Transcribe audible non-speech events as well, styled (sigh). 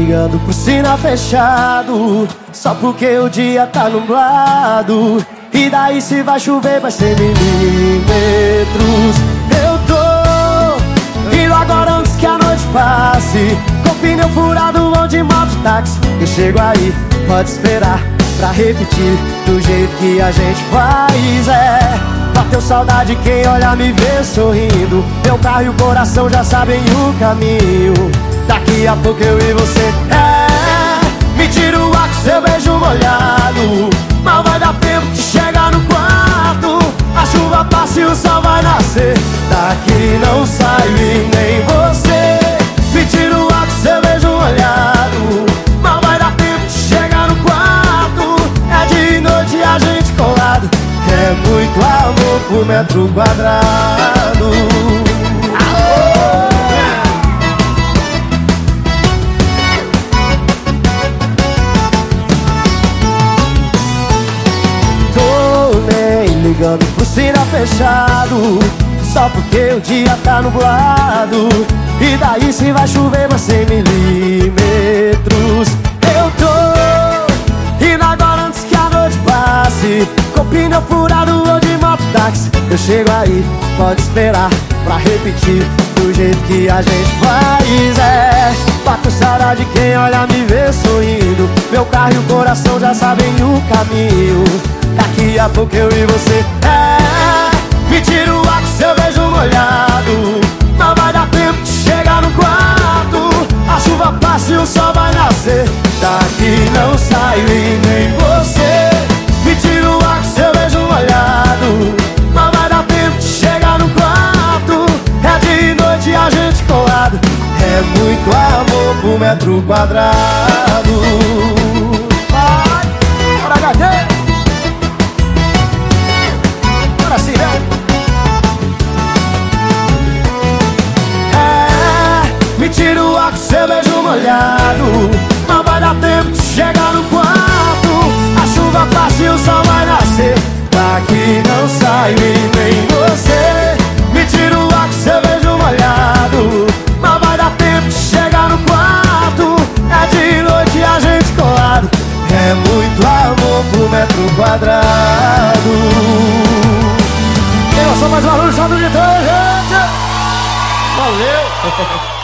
ligando pro sinal fechado. Só porque o dia tá nublado. E daí se vai chover vai ser milímetros. Eu tô indo agora antes que a noite passe. Com pneu furado ou de mototáxi? Eu chego aí, pode esperar pra repetir Do jeito que a gente faz, é. Bateu saudade quem olha me vê sorrindo. Meu carro e o coração já sabem o caminho Daqui a pouco eu e você. É, me tira o ar com seu beijo molhado. Mal vai dar tempo de chegar no quarto. A chuva passa e o sol vai nascer. Daqui não saio e nem você. Me tira o ar com seu beijo molhado. Mal vai dar tempo de chegar no quarto. É de noite a gente colado. É muito amor por metro quadrado ligando pro sinal fechado Só porque o dia tá nublado. E daí se vai chover vai ser milímetros. Eu tô indo agora antes que a noite passe. Com pneu furado ou de mototáxi. Eu chego aí, pode esperar pra repetir Do jeito que a gente faz, é Bato saudade quem olha me vê sorrindo. Meu carro e o coração já sabem o caminho Daqui a pouco eu e você É, me tira o ar com seu beijo molhado. Não vai dar tempo de chegar no quarto. A chuva passa e o sol vai nascer. Daqui não saio e nem você. Me tira o ar com seu beijo molhado. Não vai dar tempo de chegar no quarto. É de noite a gente colado. É muito amor por metro quadrado molhado. Não vai dar tempo de chegar no quarto. A chuva passa e o sol vai nascer. Daqui não saio e nem você. Me tira o ar com seu beijo molhado. Não vai dar tempo de chegar no quarto. É de noite a gente colado. É muito amor por metro quadrado. Eu sou mais aluno, só do gente. Valeu! (laughs)